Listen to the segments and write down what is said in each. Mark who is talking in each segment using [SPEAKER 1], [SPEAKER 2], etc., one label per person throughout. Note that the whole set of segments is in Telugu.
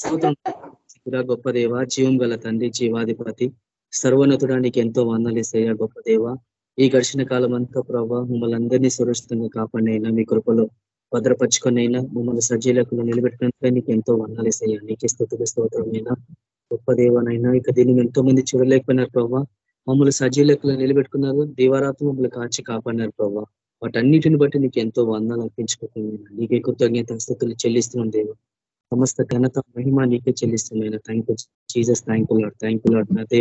[SPEAKER 1] స్తోత్రం. గొప్ప దేవ జీవం గల తండ్రి జీవాధిపతి సర్వోన్నతుడానికి ఎంతో వందలేసయ్యా గొప్ప దేవ. ఈ ఘర్షణ కాలం అంతా ప్రభావ మమ్మల్ని అందరినీ సురక్షితంగా కాపాడినైనా మీ కృపలో భద్రపరుచుకునైనా మమ్మల్ని సజీలకులు నిలబెట్టుకున్నట్లే నీకు ఎంతో వందాలేసయ్యా నీకే స్థుతుల స్తోత్రమైనా. గొప్ప దేవనైనా ఇక దీన్ని ఎంతో మంది చూడలేకపోయినారు ప్రభావ మమ్మల్ని సజీలకులు నిలబెట్టుకున్నారు. దీవారాత్మ మమ్మల్ని కాచి కాపాడినారు ప్రభావ వాటన్నిటిని బట్టి నీకు ఎంతో వందాలు అర్పించుకుంటున్నాను. నీకే కృతజ్ఞత స్థుతులు చెల్లిస్తున్నాం దేవ. సమస్త ఘనత మహిమ నీకే చెల్లిస్తున్నాయి thank you Jesus thank you Lord thank you Lord అదే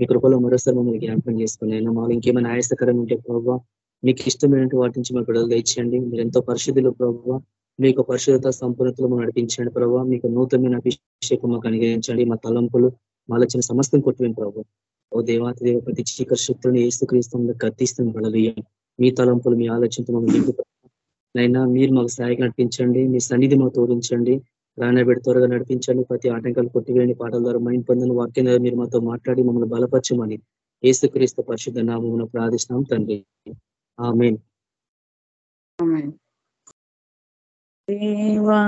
[SPEAKER 1] మీ కృపలో మరోసారి మమ్మల్ని జ్ఞాపకం చేసుకున్నాను మాకు ఇంకేమైనా ఆయాసకరం ఉంటే ప్రభావ మీకు ఇష్టమైన వాటి నుంచి మాకు విడుదల తెచ్చండి మీరు ఎంతో పరిశుద్ధులు ప్రభావ మీకు పరిశుద్ధత సంపూర్ణతలు నడిపించండి ప్రభావ. మీకు నూతనమైన అభిషేకం మాకు అనుగ్రహించండి. మా తలంపులు ఆలోచన సమస్తం కొట్టిన ప్రభావ. ఓ దేవాతి దేవ ప్రతి చీకర శక్తులను ఏసు కత్తిస్తుంది బలవీయం మీ తలంపులు మీ ఆలోచనతో మమ్మల్ని నైనా మీరు మాకు సహాయక నడిపించండి. మీ సన్నిధి మాకు తోడించండి. రానబెడి త్వరగా నడిపించండి. ప్రతి ఆటంకాలు కొట్టివేయండి. పాటల ద్వారా మైండ్ పొందని వాక్యం ద్వారా మీరు మాతో మాట్లాడి మమ్మల్ని బలపరచమని ఏసుక్రీస్తు పరిశుద్ధ నామమున ప్రార్థిస్తున్నాం తండ్రి. ఆమెన్.
[SPEAKER 2] దేవా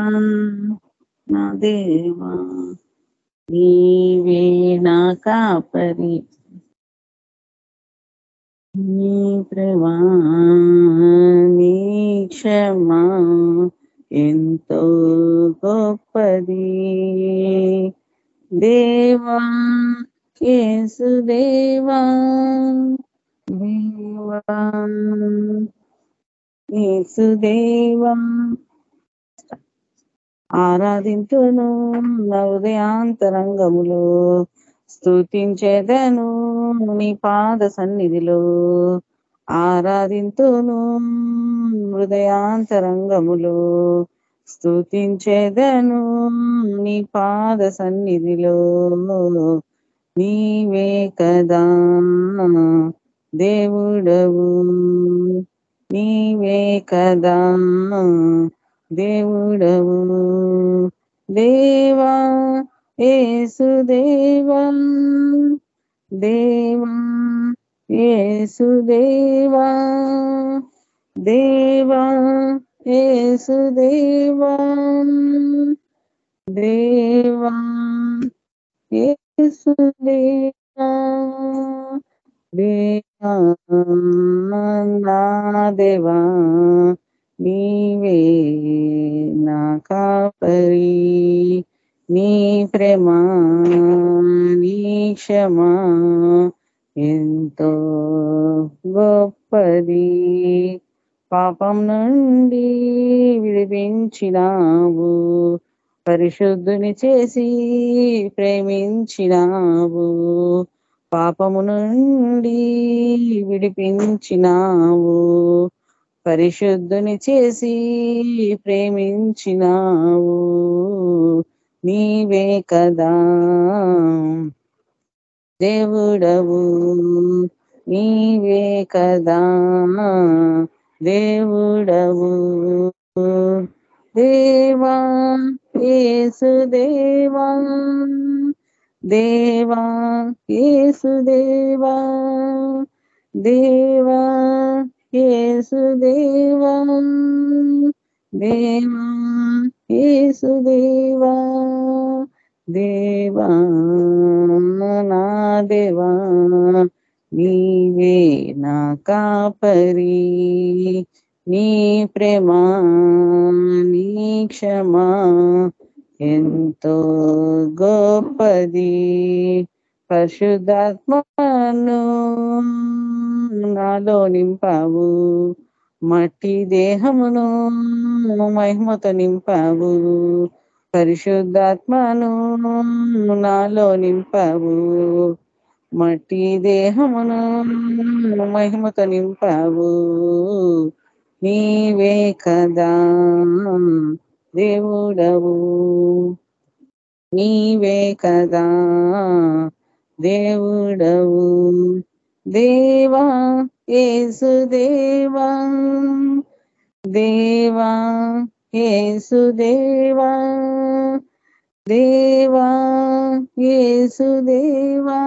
[SPEAKER 2] నా దేవా నీవే నా కాపరి. నీ ప్రేమా నీ క్షమా ఎంతో గొప్పది. దేవా కేసు దేవా దేవా ఆరాధింతును ఆరాధించును హృదయాంతరంగములో స్థుతించేదను నీ పాద సన్నిధిలో. ఆరాధింతును హృదయాంతరంగములు. స్థుతించేదను నీ పాద సన్నిధిలో. నీవే కదా దేవుడవు. నీవే కదా దేవుడవు. దేవా ఏసుదేవా దేవా ఏసుదేవా దేవా ఏసుదేవా దేవా ఏసుదేవా దేవా నా దేవా నీవే నా కాపరి నీ ప్రేమ నీ క్షమా ఎంతో గొప్పది. పాపం నుండి విడిపించినావు. పరిశుద్ధుని చేసి ప్రేమించినావు. పాపము నుండి విడిపించినావు. పరిశుద్ధుని చేసి ప్రేమించినావు. నీవే కదా. దేవుడవు నీవే కదా దేవుడవు. దేవా ఏసుదేవా దేవా ఏసుదేవా దేవా ఏసుదేవా దేవా ఏసుదేవా దేవా నా దేవా నీవే నా కాపరి. నీ ప్రేమా నీ క్షమా ఎంతో గొప్పది. పరిశుద్ధాత్మను నాలో నింపావు మట్టి దేహమును మహిమతో నింపావు. పరిశుద్ధాత్మను నాలో నింపావు. మట్టి దేహమును మహిమతో నింపావు. నీవే కదా దేవుడవు. నీవే కదా దేవుడవు. దేవా ఏసుదేవా దేవా. ఏసుదేవా దేవా. ఏసుదేవా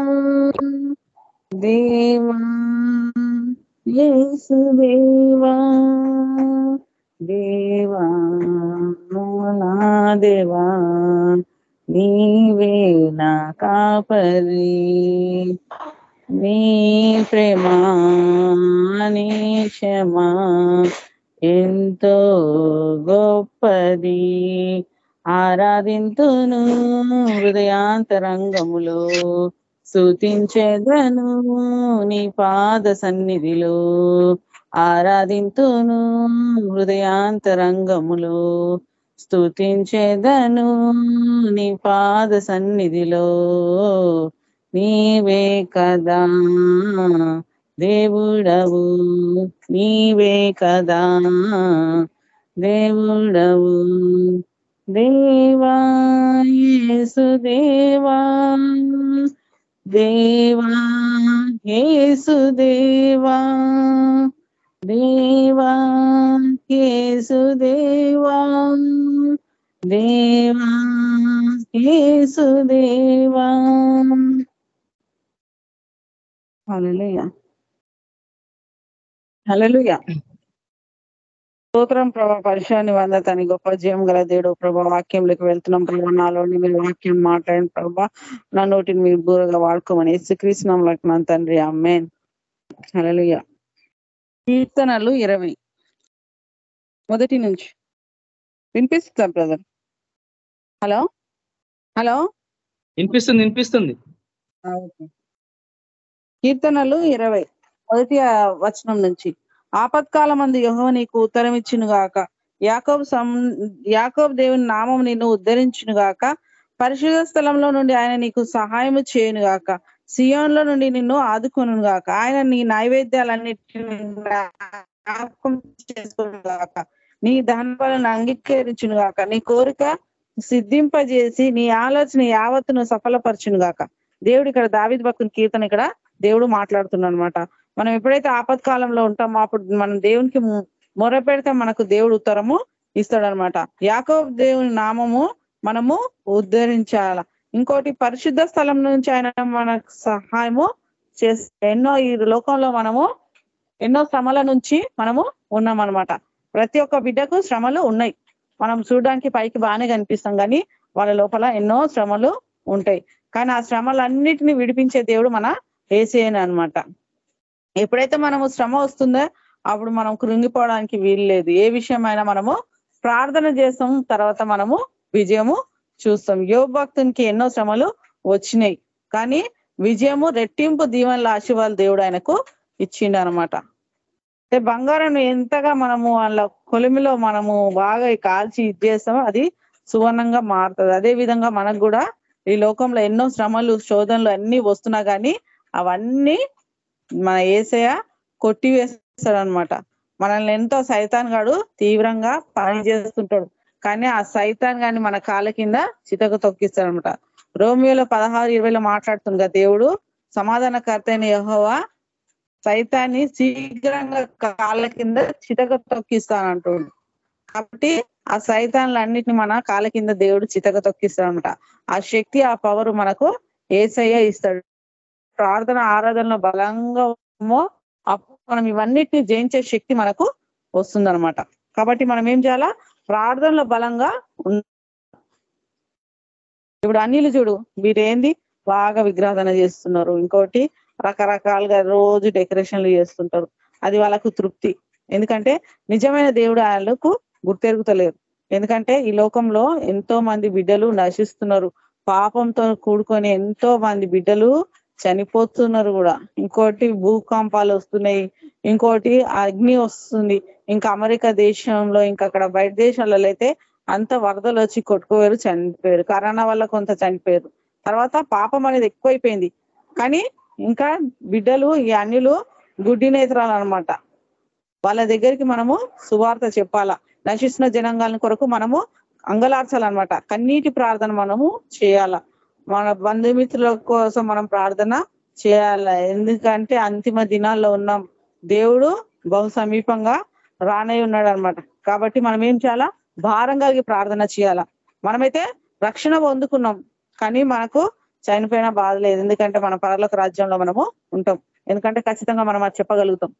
[SPEAKER 2] దేవా ఏసుదేవా దేవా మూలా దేవా నీవే నా కాపరి. నీ ప్రేమా నీ క్షమా ఎంతో గొప్పది. ఆరాధింతును హృదయాంతరంగములో స్తుతించెదను నీ పాద సన్నిధిలో. ఆరాధింతును హృదయాంతరంగములో స్తుతించెదను నీ పాద సన్నిధిలో. నీవే కదా దేవుడవు నీవే కదా దేవుడవు. దేవా యేసు దేవా దేవా యేసు దేవా దేవా యేసు దేవా దేవా యేసు దేవా హల్లెలూయా హల్లెలూయా స్తోత్రం ప్రభా పరిశాన్ని వంద తని గొప్ప జయం గల దేవుడు ప్రభా వాక్యంలోకి వెళ్తున్నాం ప్రభా నాలోని మీరు వాక్యం మాట్లాడిన ప్రభా నా నోటిని మీరు బూరగా వాడుకోమని యేసుక్రీస్తునామలకు నా తండ్రి అమ్మేన్ హల్లెలూయా. కీర్తనలు ఇరవై. మొదటి నుంచి. వినిపిస్తుందా బ్రదర్? హలో? హలో?
[SPEAKER 1] వినిపిస్తుంది వినిపిస్తుంది.
[SPEAKER 2] కీర్తనలు ఇరవై. మొదటి వచనం నుంచి. ఆపత్కాలం మందు యహో నీకు ఉత్తరం ఇచ్చును గాక యాకోబ్ సం యాకోబ్ దేవుని నామం నిన్ను ఉద్ధరించును గాక పరిశుద్ధ స్థలంలో నుండి ఆయన నీకు సహాయము చేయను గాక సియోన్లో నుండి నిన్ను ఆదుకును గాక ఆయన నీ నైవేద్యాలన్నిటిని జ్ఞాపకం చేసుకును గాక నీ ధనపాలను అంగీకరించును గాక నీ కోరిక సిద్ధింపజేసి నీ ఆలోచన యావత్తును సఫలపరచును గాక దేవుడు ఇక్కడ దావిద్ భక్తుని కీర్తన ఇక్కడ దేవుడు మాట్లాడుతున్నాడు అనమాట మనం ఎప్పుడైతే ఆపత్కాలంలో ఉంటామో అప్పుడు మనం దేవునికి మొర పెడితే మనకు దేవుడు ఉత్తరము ఇస్తాడనమాట యాకోబ్ దేవుని నామము మనము ఉద్ధరించాల. ఇంకోటి పరిశుద్ధ స్థలం నుంచి ఆయన మనకు సహాయము చేస్తే ఎన్నో ఈ లోకంలో మనము ఎన్నో శ్రమల నుంచి మనము ఉన్నామన్నమాట. ప్రతి ఒక్క బిడ్డకు శ్రమలు ఉన్నాయి. మనం చూడడానికి పైకి బాగానే కనిపిస్తాం కానీ వాళ్ళ లోపల ఎన్నో శ్రమలు ఉంటాయి. కానీ ఆ శ్రమలన్నిటిని విడిపించే దేవుడు మన ఏసేయని అన్నమాట. ఎప్పుడైతే మనము శ్రమ వస్తుందో అప్పుడు మనం కృంగిపోవడానికి వీల్లేదు ఏ విషయమైనా మనము ప్రార్థన చేస్తాం తర్వాత మనము విజయము చూస్తాం. యోగ భక్తునికి ఎన్నో శ్రమలు వచ్చినాయి. కానీ విజయము రెట్టింపు దీవెనల ఆశీర్వాదాలు దేవుడు ఆయనకు ఇచ్చిండు అనమాట అంటే బంగారం ఎంతగా మనము వాళ్ళ కొలిమిలో మనము బాగా కాల్చి ఇది చేస్తామో అది సువర్ణంగా మారుతుంది. అదే విధంగా మనకు కూడా ఈ లోకంలో ఎన్నో శ్రమలు శోధనలు అన్ని వస్తున్నా కానీ అవన్నీ మన ఏసయ కొట్టివేస్తాడు అనమాట మనల్ని ఎంతో సైతాన్ గాడు తీవ్రంగా పని చేస్తుంటాడు. కానీ ఆ సైతాన్ గాని మన కాళ్ళ కింద చితక తొక్కిస్తాడు అనమాట రోమియోలో పదహారు ఇరవైలో మాట్లాడుతుంది కదా దేవుడు సమాధానకర్త అయిన యహోవా సైతాన్ని శీఘ్రంగా కాళ్ళ కింద చితక తొక్కిస్తానంటుడు. కాబట్టి ఆ సైతాన్లన్నిటిని మన కాళ్ళ కింద దేవుడు చితక తొక్కిస్తాడనమాట ఆ శక్తి ఆ పవర్ మనకు ఏసయ్య ఇస్తాడు. ప్రార్థన ఆరాధనలో బలంగా అప్పుడు మనం ఇవన్నిటిని జయించే శక్తి మనకు వస్తుందన్నమాట. కాబట్టి మనం ఏం చేయాలా? ప్రార్థనలో బలంగా ఇప్పుడు అన్నిలు చూడు వీరేంది? బాగా విగ్రహణ చేస్తున్నారు. ఇంకోటి రకరకాలుగా రోజు డెకరేషన్లు చేస్తుంటారు. అది వాళ్ళకు తృప్తి. ఎందుకంటే నిజమైన దేవుడు వాళ్ళకు గుర్తెరుగుతలేరు. ఎందుకంటే ఈ లోకంలో ఎంతో మంది బిడ్డలు నశిస్తున్నారు. పాపంతో కూడుకొని ఎంతో మంది బిడ్డలు చనిపోతున్నారు కూడా. ఇంకోటి భూకంపాలు వస్తున్నాయి ఇంకోటి అగ్ని వస్తుంది. ఇంకా అమెరికా దేశంలో ఇంకా అక్కడ బయట దేశాలలో అయితే అంత వరదలు వచ్చి కొట్టుకోవారు చనిపోయారు. కరోనా వల్ల కొంత చనిపోయారు. తర్వాత పాపం అనేది ఎక్కువైపోయింది. కానీ ఇంకా బిడ్డలు ఈ అన్యులు గుడ్డి నేత్రాలు అనమాట వాళ్ళ దగ్గరికి మనము సువార్త చెప్పాలా? నశిస్తున్న జనాంగాల కొరకు మనము అంగలార్చాలన్నమాట. కన్నీటి ప్రార్థన మనము చేయాల? మన బంధుమిత్రుల కోసం మనం ప్రార్థన చేయాల. ఎందుకంటే అంతిమ దినాల్లో ఉన్నాం. దేవుడు బహు సమీపంగా రానై ఉన్నాడు అనమాట కాబట్టి మనం ఏం చేయాలా? భారం కలిగి ప్రార్థన చేయాలా? మనమైతే రక్షణ పొందుకున్నాం. కానీ మనకు చనిపోయిన బాధ లేదు. ఎందుకంటే మన పరలోక రాజ్యంలో మనము ఉంటాం. ఎందుకంటే ఖచ్చితంగా మనం అది చెప్పగలుగుతాం.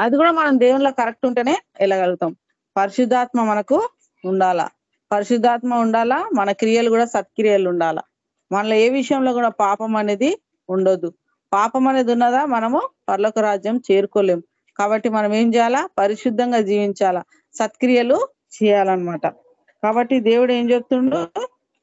[SPEAKER 2] అది కూడా మనం దేవునిలో కరెక్ట్ ఉంటేనే వెళ్ళగలుగుతాం. పరిశుద్ధాత్మ మనకు ఉండాలా? పరిశుద్ధాత్మ ఉండాలా? మన క్రియలు కూడా సత్క్రియలు ఉండాలా? మనలో ఏ విషయంలో కూడా పాపం అనేది ఉండొద్దు. పాపం అనేది ఉన్నదా? మనము పర్లోక రాజ్యం చేరుకోలేం. కాబట్టి మనం ఏం చేయాలా? పరిశుద్ధంగా జీవించాలా. సత్క్రియలు చేయాలన్నమాట. కాబట్టి దేవుడు ఏం చెప్తుండో?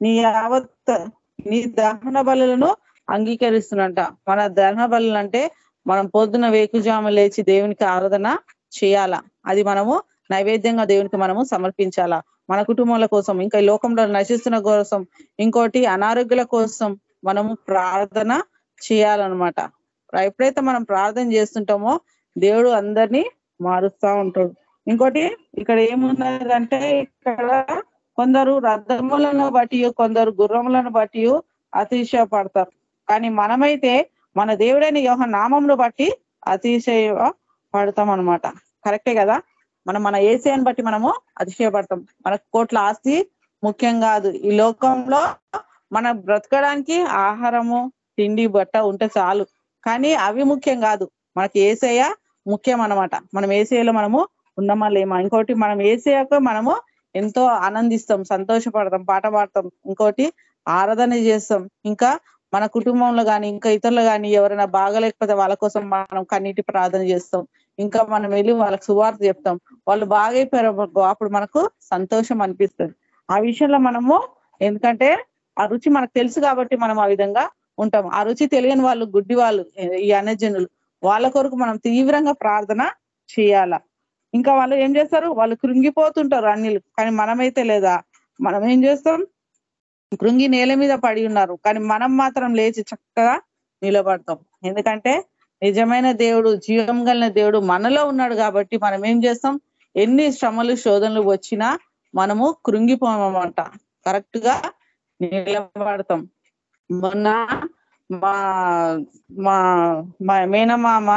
[SPEAKER 2] నీ యావత్ నీ దహన బలులను అంగీకరిస్తున్నట. మన దహన బలులు అంటే మనం పొద్దున వేకుజాము లేచి దేవునికి ఆరాధన చేయాలా? అది మనము నైవేద్యంగా దేవునికి మనము సమర్పించాలా? మన కుటుంబాల కోసం ఇంకా ఈ లోకంలో నశిస్తున్న కోసం ఇంకోటి అనారోగ్యాల కోసం మనము ప్రార్థన చేయాలన్నమాట. ఎప్పుడైతే మనం ప్రార్థన చేస్తుంటామో దేవుడు అందరినీ మారుస్తా ఉంటాడు. ఇంకోటి ఇక్కడ ఏమున్నదంటే ఇక్కడ కొందరు రథములను బట్టి కొందరు గుర్రములను బట్టి అతిశయపడతారు. కానీ మనమైతే మన దేవుడైన యోహ నామంను బట్టి అతిశయ పడతాం అనమాట కరెక్టే కదా? మనం మన ఏసీని బట్టి మనము అతిశయపడతాం. మనకు కోట్ల ఆస్తి ముఖ్యం కాదు. ఈ లోకంలో మన బ్రతకడానికి ఆహారము తిండి బట్ట ఉంటే చాలు. కానీ అవి ముఖ్యం కాదు. మనకి ఏసయ్య ముఖ్యం అన్నమాట. మనం ఏసీలో మనము ఉన్నామా లేమా? ఇంకోటి మనం ఏసీయకు మనము ఎంతో ఆనందిస్తాం సంతోషపడతాం పాట పాడతాం. ఇంకోటి ఆరాధన చేస్తాం. ఇంకా మన కుటుంబంలో కానీ ఇంకా ఇతరులు కానీ ఎవరైనా బాగలేకపోతే వాళ్ళ కోసం మనం కన్నీటి ప్రార్థన చేస్తాం. ఇంకా మనం వెళ్ళి వాళ్ళకి సువార్త చెప్తాం. వాళ్ళు బాగైపోయారు అప్పుడు మనకు సంతోషం అనిపిస్తుంది. ఆ విషయంలో మనము ఎందుకంటే ఆ రుచి మనకు తెలుసు కాబట్టి మనం ఆ విధంగా ఉంటాం ఆ రుచి తెలియని వాళ్ళు గుడ్డి వాళ్ళు ఈ అనజనులు వాళ్ళ కొరకు మనం తీవ్రంగా ప్రార్థన చేయాల? ఇంకా వాళ్ళు ఏం చేస్తారు? వాళ్ళు కృంగిపోతుంటారు అన్నిలు. కానీ మనమైతే లేదా? మనం ఏం చేస్తాం? కృంగి నేల మీద పడి ఉన్నారు. కానీ మనం మాత్రం లేచి చక్కగా నిలబడతాం. ఎందుకంటే నిజమైన దేవుడు జీవం గలన దేవుడు మనలో ఉన్నాడు కాబట్టి మనం ఏం చేస్తాం? ఎన్ని శ్రమలు శోధనలు వచ్చినా మనము కృంగిపోమంట. కరెక్ట్గా నిలబడతాం. మొన్న మా మా మేనమామ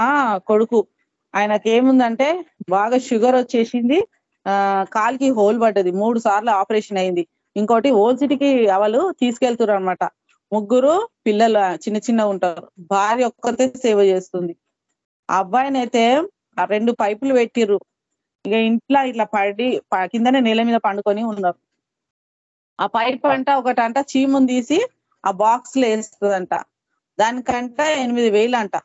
[SPEAKER 2] కొడుకు ఆయనకి ఏముందంటే బాగా షుగర్ వచ్చేసింది. ఆ కాలికి హోల్ పడ్డది. మూడు సార్లు ఆపరేషన్ అయింది. ఇంకోటి ఓల్ సిటీకి వాళ్ళు తీసుకెళ్తున్నారు అనమాట ముగ్గురు పిల్లలు చిన్న చిన్న ఉంటారు. భార్య ఒక్కతే సేవ చేస్తుంది. ఆ అబ్బాయిని అయితే ఆ రెండు పైపులు పెట్టిర్రు. ఇక ఇంట్లో ఇట్లా పడి కిందనే నేల మీద పండుకొని ఉన్నారు. ఆ పైప్ అంట ఒకటంట చీముని తీసి ఆ బాక్స్లో వేస్తుందంట. దానికంట ఎనిమిది వేలు అంట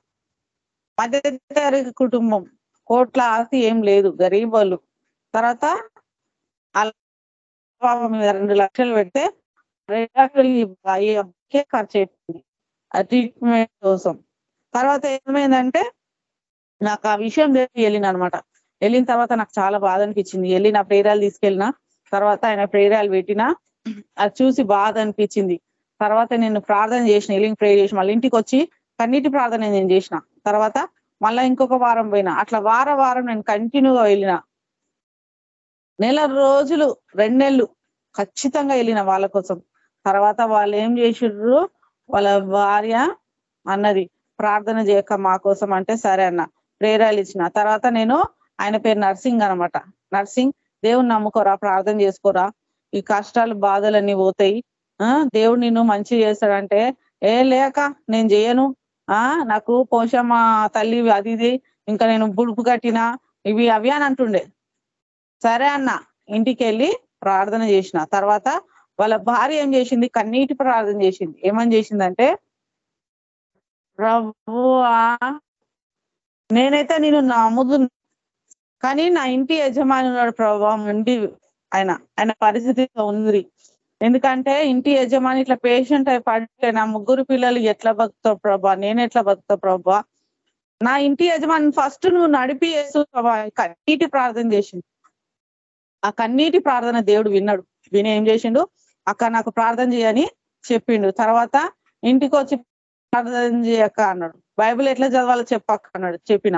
[SPEAKER 2] మధ్యతరగతి కుటుంబం. కోట్ల ఆస్తి ఏం లేదు. గరీబ్ తర్వాత అలా మీద రెండు లక్షలు పెడితే రెండు లక్షలు కే ఖర్చు అయిపోయింది. ఆ ట్రీట్మెంట్ కోసం. తర్వాత ఏమైందంటే నాకు ఆ విషయం తెలిసి వెళ్ళిన అనమాట వెళ్ళిన తర్వాత నాకు చాలా బాధ అనిపించింది. వెళ్ళి నా ప్రేరాలు తీసుకెళ్ళిన తర్వాత ఆయన ప్రేరాలు పెట్టిన అది చూసి బాధ అనిపించింది. తర్వాత నేను ప్రార్థన చేసిన వెళ్ళి ప్రే చేసిన మళ్ళీ ఇంటికి వచ్చి కన్నీటి ప్రార్థన నేను చేసిన. తర్వాత మళ్ళీ ఇంకొక వారం పోయినా. అట్లా వారం వారం నేను కంటిన్యూగా వెళ్ళిన. నెల రోజులు రెండు నెలలు ఖచ్చితంగా వెళ్ళిన వాళ్ళ కోసం. తర్వాత వాళ్ళు ఏం చేసిర్రు? వాళ్ళ భార్య అన్నది ప్రార్థన చేయక మా కోసం అంటే సరే అన్న ప్రేరాలు ఇచ్చిన. తర్వాత నేను ఆయన పేరు నర్సింగ్ అన్నమాట. నర్సింగ్ దేవుని నమ్ముకోరా ప్రార్థన చేసుకోరా. ఈ కష్టాలు బాధలన్నీ పోతాయి. ఆ దేవుడు నిన్ను మంచి చేస్తాడంటే ఏ లేక నేను చేయను. ఆ నాకు పోషమ్మ తల్లి అది ఇది ఇంకా నేను బుడుపు కట్టిన ఇవి అవి అని అంటుండే. సరే అన్న ఇంటికి వెళ్ళి ప్రార్థన చేసిన. తర్వాత వాళ్ళ భార్య ఏం చేసింది? కన్నీటి ప్రార్థన చేసింది. ఏమని చేసిందంటే ప్రభువా నేనైతే నేను నమ్ముదు కానీ నా ఇంటి యజమాని ఉన్నాడు ప్రభావం ఉండి ఆయన ఆయన పరిస్థితి ఉంది. ఎందుకంటే ఇంటి యజమాని ఇట్లా పేషెంట్ అయి పడితే నా ముగ్గురు పిల్లలు ఎట్లా బతుకుతావు ప్రభా? నేను ఎట్లా బతుకుతావు ప్రభా? నా ఇంటి యజమాని ఫస్ట్ నువ్వు నడిపి వేసు ప్రభా కన్నీటి ప్రార్థన చేసింది ఆ కన్నీటి ప్రార్థన దేవుడు విన్నాడు. విని ఏం చేసిండు? అక్క నాకు ప్రార్థన చేయని చెప్పిండు. తర్వాత ఇంటికి వచ్చి ప్రార్థన చేయక్క అన్నాడు. బైబిల్ ఎట్లా చదవాలో చెప్పక్క అన్నాడు. చెప్పిన.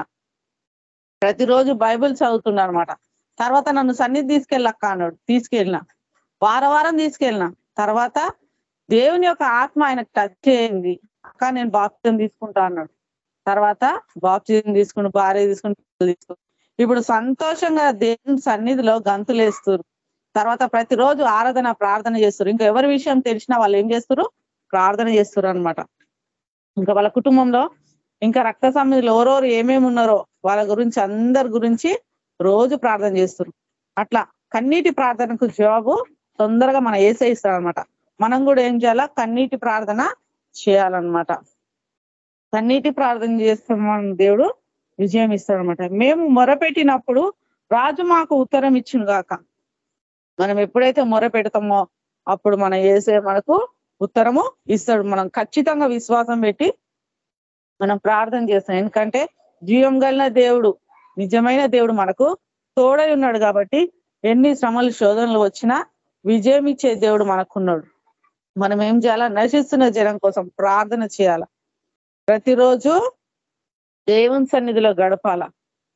[SPEAKER 2] ప్రతిరోజు బైబిల్ చదువుతున్నా అనమాట తర్వాత నన్ను సన్నిధి తీసుకెళ్ళక్క అన్నాడు. తీసుకెళ్ళిన. వారం వారం తీసుకెళ్ళిన. తర్వాత దేవుని యొక్క ఆత్మ ఆయనకు టచ్ చేయింది. అక్క నేను బాప్తిజం తీసుకుంటా అన్నాడు. తర్వాత బాప్తిజం తీసుకుని భార్య తీసుకుని తీసుకుని. ఇప్పుడు సంతోషంగా దేవుని సన్నిధిలో గంతులేస్తారు తర్వాత ప్రతిరోజు ఆరాధన ప్రార్థన చేస్తారు. ఇంకా ఎవరి విషయం తెలిసినా వాళ్ళు ఏం చేస్తారు? ప్రార్థన చేస్తారు అనమాట ఇంకా వాళ్ళ కుటుంబంలో ఇంకా రక్త సంబంధిలో ఎవరెవరు ఏమేమి ఉన్నారో వాళ్ళ గురించి అందరి గురించి రోజు ప్రార్థన చేస్తారు. అట్లా కన్నీటి ప్రార్థనకు జవాబు తొందరగా మన ఏసే అనమాట మనం కూడా ఏం చేయాలా? కన్నీటి ప్రార్థన చేయాలన్నమాట. కన్నీటి ప్రార్థన చేస్తే దేవుడు విజయం ఇస్తాడనమాట మేము మొరపెట్టినప్పుడు రాజు మాకు ఉత్తరం ఇచ్చును గాక మనం ఎప్పుడైతే మొర పెడతామో అప్పుడు మన ఏసే మనకు ఉత్తరము ఇస్తాడు. మనం ఖచ్చితంగా విశ్వాసం పెట్టి మనం ప్రార్థన చేస్తాం. ఎందుకంటే జీవం కలిగిన దేవుడు నిజమైన దేవుడు మనకు తోడై ఉన్నాడు కాబట్టి ఎన్ని శ్రమలు శోధనలు వచ్చినా విజయం ఇచ్చే దేవుడు మనకున్నాడు. మనం ఏం చేయాలా? నశిస్తున్న జనం కోసం ప్రార్థన చేయాల? ప్రతిరోజు దేవుని సన్నిధిలో గడపాల?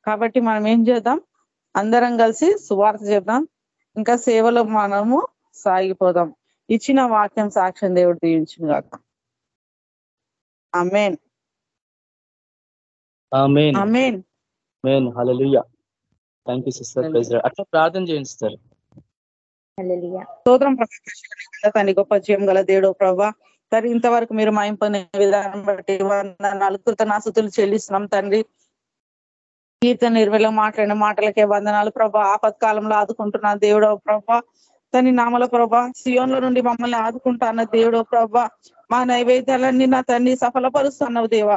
[SPEAKER 2] కాబట్టి మనం ఏం చేద్దాం? అందరం కలిసి సువార్త చెప్దాం. ఇంకా సేవలో మనము సాగిపోదాం. ఇచ్చిన వాక్యం సాక్ష్యం దేవుడు దీవించిన గాక. Amen
[SPEAKER 1] amen.
[SPEAKER 2] Amen
[SPEAKER 1] amen. Hallelujah. Thank you sister praise అట్లా ప్రార్థన చేయండి సిస్టర్
[SPEAKER 3] హల్లెలూయా.
[SPEAKER 2] స్తోత్రం ప్రభా తండ్రి గొప్ప జీవం గల దేవుడు ప్రభా. సరే ఇంతవరకు మీరు మా ఇంపనే విధానం బట్టి వందనాలు కృతనాసుతులు చెల్లిస్తున్నాం తండ్రి. కీర్తన నిర్మలో మాట్లాడిన మాటలకే వందనాలు. ప్రభా ఆపత్కాలంలో ఆదుకుంటున్న దేవుడో ప్రభా తని నామల ప్రభా సియోన్ల నుండి మమ్మల్ని ఆదుకుంటాన్న దేవుడో ప్రభా మా నైవేద్యాలన్నీ నా తన్ని సఫలపరుస్తున్నావు దేవా.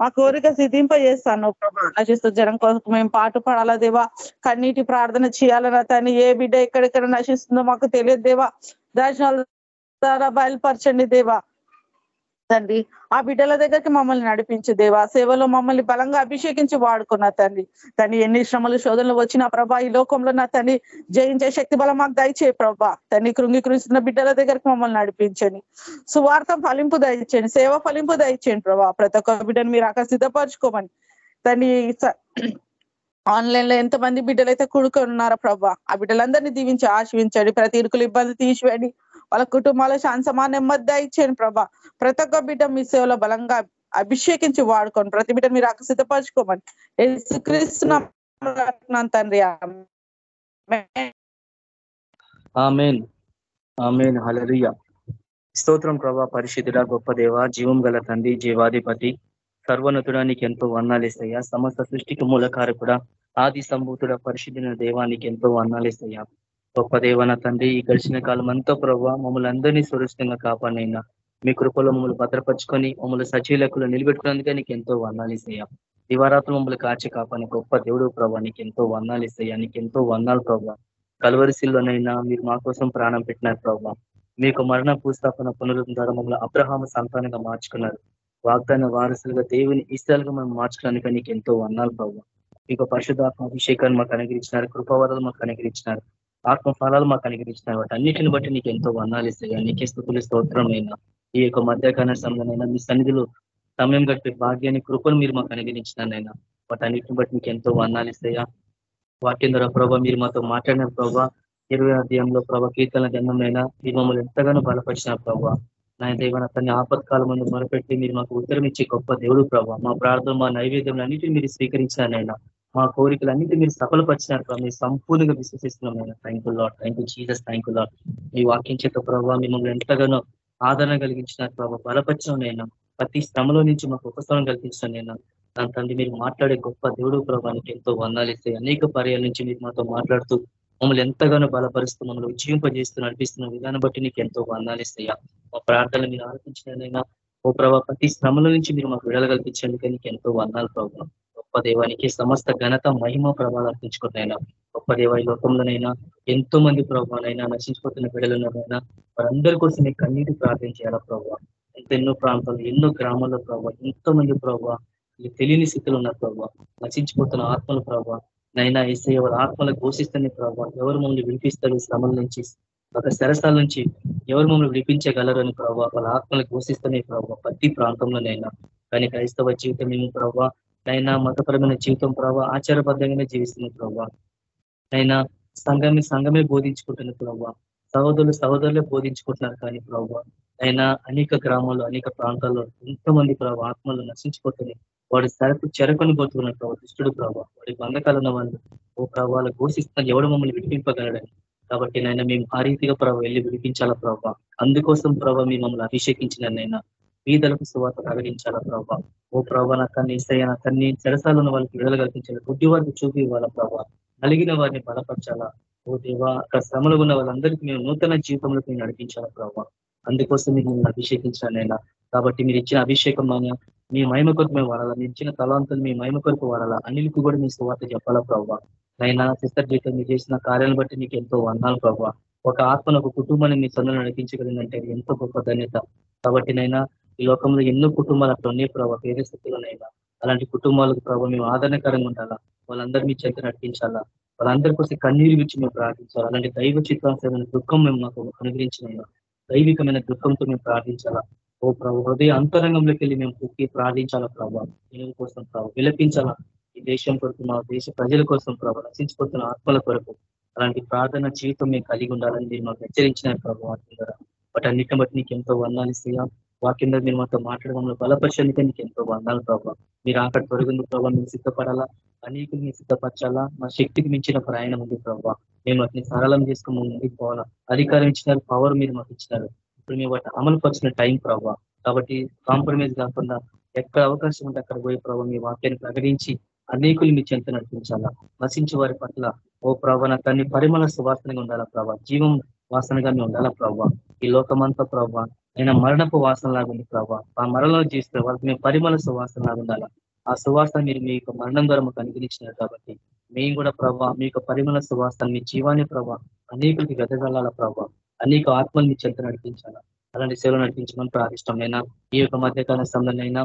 [SPEAKER 2] మా కోరిక సిద్ధింపజేస్తాను ప్రభా. నశిస్తూ జనం కోసం మేము పాటు పడాలా దేవా. కన్నీటి ప్రార్థన చేయాలన్నా తని ఏ బిడ్డ ఎక్కడెక్కడ నశిస్తుందో మాకు తెలియదు దేవా. దర్శనాల ద్వారా బయలుపరచండి దేవా. తండ్రి. ఆ బిడ్డల దగ్గరికి మమ్మల్ని నడిపించు దేవా. సేవలో మమ్మల్ని బలంగా అభిషేకించి వాడుకున్న తండ్రి. తండ్రి ఎన్ని శ్రమలు శోధనలు వచ్చిన ప్రభా ఈ లోకంలో నా తండ్రి జయించే శక్తి బలం మాకు దయచే ప్రభా. తండ్రి కృంగి కృంగిస్తున్న బిడ్డల దగ్గరికి మమ్మల్ని నడిపించండి. సువార్థం ఫలింపు దయచేయండి. సేవ ఫలింపు దయచేయండి ప్రభా. ప్రతి ఒక్క బిడ్డను మీరు అక్కడ సిద్ధపరచుకోమని. తండ్రి ఆన్లైన్లో ఎంతమంది బిడ్డలు అయితే కూడుకొని ఉన్నారో ప్రభా ఆ బిడ్డలందరినీ దీవించి ఆశ్రయించండి ప్రతి ఇరుకులు ఇబ్బంది తీసివేయండి. వాళ్ళ కుటుంబాల శాంతమా నెమ్మది ఇచ్చేయండి ప్రభా. ప్రతి ఒక్క బిడ్డ మీ సేవలో బలంగా అభిషేకించి వాడుకోండి. ప్రతి బిడ్డ మీరు అక్కడ సిద్ధపరచుకోమని. యేసుక్రీస్తు తండ్రి. ఆమెన్.
[SPEAKER 1] ఆమెన్. స్తోత్రం ప్రభా. పరిశుద్ధుడ గొప్ప దేవ జీవం గల తండ్రి జీవాధిపతి సర్వనతుడానికి ఎంతో వర్ణాలేస్తాయా సమస్త సృష్టికి మూలకారకుడా ఆది సంభూతుడ పరిశుద్ధిన దేవానికి ఎంతో వర్ణాలేస్తాయా గొప్ప దేవన తండ్రి ఈ గడిచిన కాలం అంతా ప్రభావ మమ్మల్ని అందరినీ సురక్షితంగా కాపాడినైనా. మీ కృపలో మమ్మల్ని భద్రపరుచుకొని మమ్మల్ని సజీలకులు నిలబెట్టుకున్నందుకే నీకు ఎంతో వర్ణాలేసయ్యా దివారాత్రులు మమ్మల్ని కాచి కాపాని గొప్ప దేవుడు ప్రభా నీకు ఎంతో వర్ణాలేసయ్యా నీకు ఎంతో వర్ణాలు ప్రభా కలవరిశిల్లోనైనా మీరు మా కోసం ప్రాణం పెట్టినారు ప్రభావ మీకు మరణ భూస్థాపన పునరుద్ధం ద్వారా మమ్మల్ని అబ్రహామ సంతానంగా మార్చుకున్నారు. వాగ్దాన వారసులుగా దేవుని ఇష్టాలుగా మనం మార్చుకోవడానికి నీకు ఎంతో వర్ణాలు ప్రభావ మీకు పరిశుధాత్మ అభిషేకాన్ని మాకు అనుగ్రహించినారు కృపవరాలు మాకు అనుగ్రహించినారు. ఆత్మ ఫలాలు మాకు అనుగ్రహించినారు వాటి అన్నిటిని బట్టి నీకు ఎంతో వర్ణాలు ఇస్తాయి నీకే స్థుతులు స్తోత్రమైనా ఈ యొక్క మధ్యకాల సమయంలో మీ సన్నిధిలో సమయం గడిపే భాగ్యాన్ని కృపను మీరు మాకు అనుగ్రహించినారైనా వాటి అన్నిటిని బట్టి మీకు ఎంతో వర్ణాలు ఇస్తాయా వాక్యం ద్వారా ప్రభావ మీరు మాతో మాట్లాడిన ప్రభావ ఇరవై అధ్యాయంలో ప్రభా కీర్తన జన్మైనా మీరు మమ్మల్ని ఎంతగానో బలపరిచిన ప్రభావ నా దేవన తన ఆపత్కాల ముందు మొరపెట్టి మీరు మాకు ఉత్తరం ఇచ్చే గొప్ప దేవుడు ప్రభావ మా ప్రార్థన మా నైవేద్యం అన్నిటిని మీరు స్వీకరించినారైనా మా కోరికలు అన్నిటి మీరు సఫలపరిచినారు ప్రభావ మీరు సంపూర్ణంగా విశ్వసిస్తున్నాం నేను thank you Lord thank you Jesus thank you Lord మీ వాక్యం చేత ప్రభావ మిమ్మల్ని ఎంతగానో ఆదరణ కలిగించినారు ప్రభావ బలపరిచిన నేను ప్రతి శ్రమలో నుంచి మాకు ఉపశమనం కల్పించిన నేను దాని తండ్రి మీరు మాట్లాడే గొప్ప దేవుడు ప్రభానికి ఎంతో వందాలు అనేక పర్యాల నుంచి మీరు మాతో మాట్లాడుతూ మమ్మల్ని ఎంతగానో బలపరుస్తూ మమ్మల్ని ఉజ్జీవింపజేస్తూ నడిపిస్తున్న విధానం బట్టి నీకు ఎంతో వందాలు ఇస్తాయా మా ప్రార్థనలు మీరు ఆలోచించినైనా ఓ ప్రభావ ప్రతి శ్రమల నుంచి మీరు మాకు విడుదల కల్పించేందుకే నీకు ఎంతో వందాలు ప్రభావం గొప్ప దేవానికి సమస్త ఘనత మహిమ ప్రభావం అర్పించుకున్నైనా గొప్ప దేవ ఈ లోకంలోనైనా ఎంతో మంది ప్రభావాలైనా నశించిపోతున్న బిడ్డలున్నారైనా వారందరి కోసం మీకు కన్నీటి ప్రార్థన చేయాలా ప్రభావ ఎన్నో ప్రాంతాలు ఎన్నో గ్రామాల్లో ప్రభావ ఎంతో మంది ప్రభావ ఈ తెలియని స్థితిలో ఉన్నారు ప్రభావ నశించిపోతున్న ఆత్మల ప్రభావ నైనా ఇస్తే ఎవరు ఆత్మలు ఘోషిస్తున్న ప్రభావ ఎవరు మమ్మల్ని విడిపిస్తారు శ్రమల నుంచి? ఒక సరసాల నుంచి ఎవరు మమ్మల్ని విడిపించగలరు అని ప్రభావ వాళ్ళ ఆత్మలు ఘోషిస్తున్నాయి ప్రభావ ప్రతి ప్రాంతంలోనైనా. కానీ క్రైస్తవ జీవితం ఏమి ప్రభావ నైనా మతపరమైన జీవితం ప్రభావ ఆచారబద్ధంగానే జీవిస్తున్న ప్రభావ అయినా సంఘమే సంఘమే బోధించుకుంటున్న ప్రభావ సహోదరులు సహోదరులే బోధించుకుంటున్నారు కానీ ప్రభావ అయినా అనేక గ్రామాల్లో అనేక ప్రాంతాల్లో ఎంతో మంది ప్రభావ ఆత్మలు నశించిపోతున్నాయి. వాడి సరకు చెరకొని పోతున్నారు ప్రభావ దుష్టుడు ప్రభావ వాడి బంధకాలు ఉన్న వాళ్ళు ఓ ప్రభావాలు ఘోషిస్తున్నారు ఎవడు మమ్మల్ని విడిపింపగలడని కాబట్టి నైనా మేము ఆ రీతిగా ప్రభావ వెళ్ళి విడిపించాలా ప్రభావ అందుకోసం ప్రభావ మీ మమ్మల్ని అభిషేకించిన బీదలకు సువాత సువార్త ప్రకటించాలా ప్రభావ ఓ ప్రభావ తన్ని ఇస్తాయి తన్ని చెరసాలు ఉన్న వాళ్ళకి విడుదల కల్పించాలి? గుడ్డి వారికి చూపి ఇవ్వాలా ప్రభావ నలిగిన వారిని బలపరచాలా? ఓ దేవా అక్కడ శ్రమలు ఉన్న వాళ్ళందరికీ మేము నూతన జీవితంలోకి మేము నడిపించాలి ప్రభావ అందుకోసం మీరు మిమ్మల్ని అభిషేకించాలైనా కాబట్టి మీరు ఇచ్చిన అభిషేకం మన మీ మహిమ కొరకు మేము వాడాలా. మీరు ఇచ్చిన తలాంతులు మీ మహిమ కొరకు వాడాలా. అన్నిలకు కూడా మీ సువార్త చెప్పాలా ప్రభావ అయినా సిస్టర్ జీవితం మీరు చేసిన కార్యాలను బట్టి నీకు ఎంతో వందాలు ప్రభావ ఒక ఆత్మను ఒక కుటుంబాన్ని మీ సొంత నడిపించగలిగిందంటే ఎంతో గొప్ప ధన్యత. కాబట్టి నైనా ఈ లోకంలో ఎన్నో కుటుంబాలు అట్లా ఉన్నాయి ప్రభావ పేద అలాంటి కుటుంబాలకు ప్రభావ మేము ఆదరణకరంగా ఉండాలా? వాళ్ళందరూ మీ చేత నడిపించాలా? వాళ్ళందరి కోసం కన్నీరు గురించి మేము ప్రార్థించాలి? అలాంటి దైవ చిత్రాంశమైన దుఃఖం మేము మాకు అనుగ్రహించిన దైవికమైన దుఃఖంతో మేము ప్రార్థించాలా? ఓ ప్రభు హృదయ అంతరంగంలోకి వెళ్ళి మేము పుట్టి ప్రార్థించాలా ప్రభావ కోసం ప్రభావ విలపించాలా? ఈ దేశం కొరకు మా దేశ ప్రజల కోసం ప్రభావ రచించిపోతున్న ఆత్మల కొరకు అలాంటి ప్రార్థన జీవితం మేము కలిగి ఉండాలని మీరు మాకు హెచ్చరించిన ప్రభావం ద్వారా. బట్ అన్నిటిని బట్టి నీకు ఎంతో వందాలు వాక్యం మీరు మాతో మాట్లాడడంలో బలపరిచేందుకే నీకు ఎంతో వందాలు ప్రభావ మీరు అక్కడ తొలగింది ప్రభావ మేము సిద్ధపడాలా? అనేకులు మీరు సిద్ధపరచాలా? మా శక్తికి మించిన ప్రయాణం ఉంది ప్రభావ మేము వాటిని సరళం చేసుకుని ముందుకు పోవాలా? అధికారం ఇచ్చినారు పవర్ మీరు మాకు ఇచ్చినారు. ఇప్పుడు మేము వాటిని అమలు పరిచిన టైం ప్రభావ కాబట్టి కాంప్రమైజ్ కాకుండా ఎక్కడ అవకాశం ఉంటే అక్కడ పోయే ప్రభావ మీ వాక్యాన్ని ప్రకటించి అనేకులు మీ చెంత నడిపించాలా? నశించే వారి పట్ల ఓ ప్రభావ నా తన్ని పరిమళ సువాసనగా ఉండాలా ప్రభావ జీవం వాసనగా మేము ఉండాలా ప్రభావ ఈ లోకమంతా ప్రభావ ఆయన మరణపు వాసన లాగుంది ప్రభావ ఆ మరణలో జీవిస్తే వాళ్ళకి మేము పరిమళ సువాసన లాగుండాల ఆ సువాసన మీరు మీ యొక్క మరణం ద్వారా మాకు అనుగ్రహించినారు కాబట్టి మేము కూడా ప్రభావ మీ యొక్క పరిమళ సువాసన మీ జీవాన్ని ప్రభావ అనేకులకి వెతగలాల ప్రభావ అనేక ఆత్మల్ని చెంత నడిపించాలా. అలాంటి సేవలు నడిపించమని ప్రార్థిష్టమైనా ఈ యొక్క మధ్యకాల సమయంలో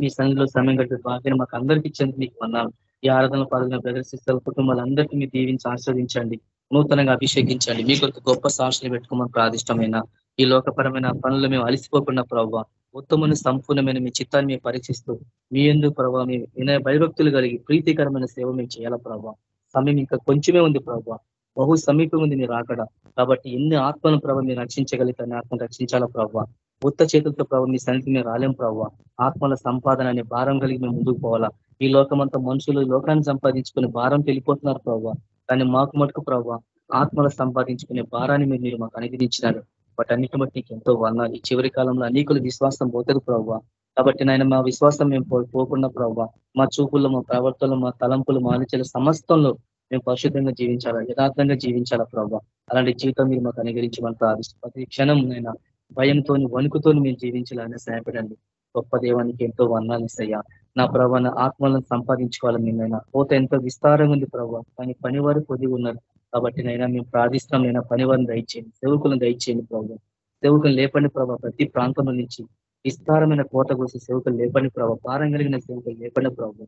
[SPEAKER 1] మీ సంఘంలో సమయం గడిపే భాగ్యం మాకు అందరికీ ఇచ్చేందుకు మీకు వన్నాను ఈ ఆరాధన పాల్గొన ప్రదర్శిస్తారు కుటుంబాలందరికీ మీరు దీవించి ఆస్వాదించండి నూతనంగా అభిషేకించండి. మీ కొరకు గొప్ప సాక్షులు పెట్టుకోమని ప్రార్థిష్టమైన ఈ లోకపరమైన పనులు మేము అలసిపోకుండా ప్రభావ ఉత్తమని సంపూర్ణమైన మీ చిత్తాన్ని మేము పరీక్షిస్తూ మీ ఎందుకు ప్రభావ మీ వినయ భయభక్తులు కలిగి ప్రీతికరమైన సేవ మేము చేయాలా ప్రభావ సమయం ఇంకా కొంచెమే ఉంది ప్రభావ బహు సమీపం ఉంది మీరు రాకడ కాబట్టి ఎన్ని ఆత్మలను ప్రభావ మీరు రక్షించగలిగితే ఆత్మను రక్షించాలా ప్రభావ ఉత్త చేతులతో ప్రభావ మీ సన్నిధి మేము రాలేం ప్రభావ ఆత్మల సంపాదన అనే భారం కలిగి మేము ముందుకు పోవాలా? ఈ లోకమంతా మనుషులు లోకాన్ని సంపాదించుకునే భారం వెళ్ళిపోతున్నారు ప్రభావ కానీ మాకు మటుకు ప్రభావ ఆత్మల సంపాదించుకునే భారాన్ని మీరు మీరు మాకు అనుగ్రహించినారు. బట్ బట్టి నీకు ఎంతో వర్ణాలు ఈ చివరి కాలంలో అనేకులు విశ్వాసం పోతుంది ప్రభావ కాబట్టి నాయన మా విశ్వాసం మేము పోకుండా ప్రభావ మా చూపుల్లో మా ప్రవర్తనలు మా తలంపులు మా ఆలోచనలు సమస్తంలో మేము పరిశుద్ధంగా జీవించాలా యథార్థంగా జీవించాలా ప్రభావ అలాంటి జీవితం మీరు మాకు అనుగరించమని ప్రార్థిస్తాం ప్రతి క్షణం నైనా భయంతో వణుకుతో మేము జీవించాలని సహాయపడండి. గొప్ప దేవానికి ఎంతో వర్ణాలు ఇస్తాయా నా ప్రభావ నా ఆత్మలను సంపాదించుకోవాలి మేమైనా పోతే ఎంతో విస్తారంగా ఉంది ప్రభావ కానీ పని వారు కొద్దిగా ఉన్నారు. కాబట్టి నైనా మేము ప్రార్థిస్తాం నైనా పని వారిని దయచేయండి సేవకులను దయచేయండి ప్రభావ సేవకులు లేపండి ప్రభావ ప్రతి ప్రాంతం నుంచి విస్తారమైన కోట కోసి సేవకులు లేపండి ప్రభావ భారం కలిగిన సేవకులు లేపండి ప్రభావ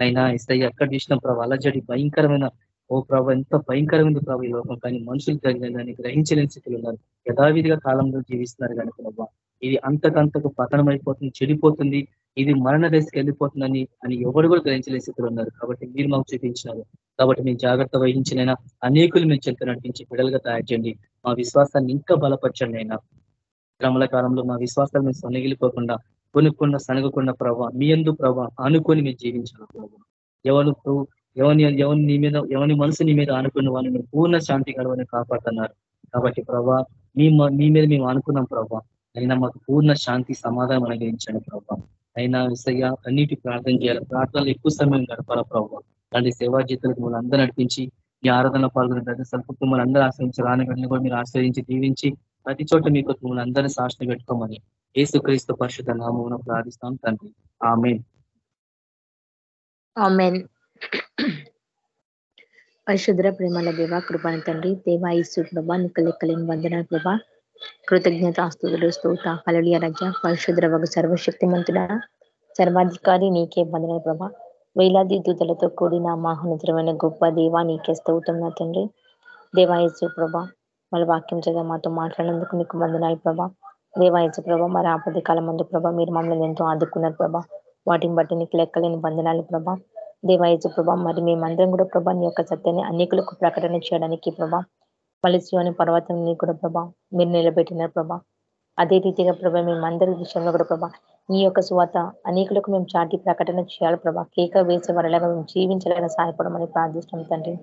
[SPEAKER 1] అయినా ఇస్తాయి ఎక్కడ చూసిన ప్రభావ అలజడి భయంకరమైన ఓ ప్రభావ ఎంత భయంకరమైన ప్రభావ ఈ లోకం. కానీ మనుషులు దాన్ని గ్రహించలేని స్థితిలో ఉన్నారు. యథావిధిగా కాలంలో జీవిస్తున్నారు కానీ ప్రభావ ఇది అంతకంతకు పతనం అయిపోతుంది చెడిపోతుంది ఇది మరణ దశకి వెళ్ళిపోతుందని అని ఎవరు కూడా గ్రహించలే స్థితిలో ఉన్నారు. కాబట్టి మీరు మాకు చూపించినారు. కాబట్టి మేము జాగ్రత్త వహించినైనా అనేకులు మేము చెంత నడిపించి బిడలుగా తయారు చేయండి. మా విశ్వాసాన్ని ఇంకా బలపరచండి అయినా. శ్రమల కాలంలో మా విశ్వాసాలు మేము సొనగిలిపోకుండా కొనుక్కున్న సనగకుండా ప్రభావ మీ ఎందు ప్రభావ అనుకొని మేము జీవించాలి ప్రభావ ఎవరు ఎవరిని ఎవరి నీ మీద ఎవరి మనసు నీ మీద అనుకున్న వాళ్ళని పూర్ణ శాంతి గడవని కాపాడుతున్నారు. కాబట్టి ప్రభా మీ మీ మీద మేము అనుకున్నాం ప్రభా అయినా మాకు పూర్ణ శాంతి సమాధానం అనుగ్రహించండి ప్రభావం అయినా విసయ్య అన్నిటి ప్రార్థన చేయాలి. ప్రార్థనలు ఎక్కువ సమయం గడపాలా ప్రభావ అలాంటి సేవా జీతాలకు మిమ్మల్ని అందరూ నడిపించి మీ ఆరాధన పాల్గొనే ప్రతి సల్పుత్వం అందరూ ఆశ్రయించి రాని కూడా మీరు ఆశ్రయించి దీవించి ప్రతి చోట మీకు మిమ్మల్ని అందరినీ సాక్షి పెట్టుకోమని ఏసు క్రీస్తు పరిశుద్ధ నామం ప్రార్థిస్తాం తండ్రి.
[SPEAKER 3] ఆమెన్. పరిశుద్ర ప్రేమల దేవ కృపణ తండ్రి. దేవా ఈసు ప్రభా నీకు లెక్కలేని వందన ప్రభా. కృతజ్ఞత ఆస్తుతులు స్తోత కలలియ రజ. పరిశుద్ర ఒక సర్వశక్తిమంతుడ సర్వాధికారి నీకే వందన ప్రభా. వేలాది దూతలతో కూడిన మహోన్నతరమైన గొప్ప దేవా నీకే స్తోతం నా తండ్రి. దేవాయసు ప్రభా మళ్ళీ వాక్యం చేత మాతో మాట్లాడినందుకు నీకు వందనాలు ప్రభ. దేవాయసు ప్రభా మరి ఆపది కాలం మందు ప్రభా మీరు మమ్మల్ని ఎంతో ఆదుకున్నారు ప్రభా. వాటిని బట్టి నీకు లెక్కలేని బంధనాలు ప్రభా. దేవాయచు ప్రభా మరి మేమందరం కూడా ప్రభా నీ యొక్క సత్యాన్ని అనేకులకు ప్రకటన చేయడానికి ప్రభా మలిసియోని పర్వతం నీ కూడా ప్రభా మీరు నిలబెట్టినారు ప్రభా. అదే రీతిగా ప్రభా మేమందరి విషయంలో కూడా ప్రభా మీ యొక్క స్వాత అనేకులకు మేము చాటి ప్రకటన చేయాలి ప్రభా. కేక వేసే వరలాగా మేము జీవించలేక సహాయపడమని ప్రార్థిస్తాం తండ్రి.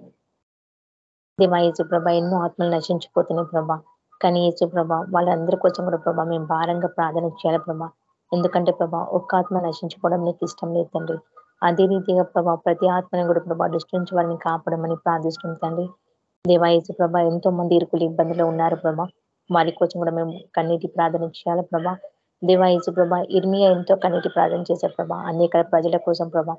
[SPEAKER 3] దేవా యేసు ప్రభా ఎన్నో ఆత్మలు నశించిపోతున్నాయి ప్రభా. కానీ యేసు ప్రభా వాళ్ళందరి కోసం కూడా ప్రభా మేము భారంగా ప్రార్థన చేయాలి ప్రభా. ఎందుకంటే ప్రభా ఒక్క ఆత్మ నశించుకోవడం నీకు ఇష్టం లేదు తండ్రి. అదే రీతిగా ప్రభా ప్రతి ఆత్మని కూడా ప్రభా దృష్టి నుంచి వారిని కాపాడమని ప్రార్థిస్తుంది తండ్రి. దేవాయసు ప్రభ ఎంతో మంది ఇరుకులు ఇబ్బందిలో ఉన్నారు ప్రభా. వారి కోసం కూడా మేము కన్నీటి ప్రార్థన చేయాలి ప్రభా. దేవాయసు ప్రభ ఇర్మియా ఎంతో కన్నీటి ప్రార్థన చేశారు ప్రభా. అనేక ప్రజల కోసం ప్రభా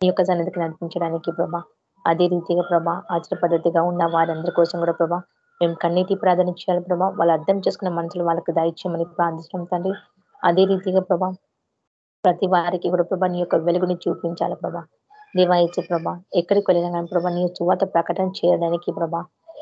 [SPEAKER 3] ఈ యొక్క సన్నిధికి నడిపించడానికి ప్రభా. అదే రీతిగా ప్రభా ఆచర పద్ధతిగా ఉన్న వారందరి కోసం కూడా ప్రభా మేము కన్నీటి ప్రార్థన చేయాలి ప్రభా. వాళ్ళు అర్థం చేసుకున్న మనుషులు వాళ్ళకి దయచేయమని ప్రార్థించడం తండ్రి. అదే రీతిగా ప్రభా ప్రతి వారికి కూడా ప్రభా నీ యొక్క వెలుగుని చూపించాలి ప్రభా. దేవాయచు ప్రభా. ఎక్కడికి వెళ్ళినా కానీ ప్రభా నీ చువాత ప్రకటన చేయడానికి ప్రభా.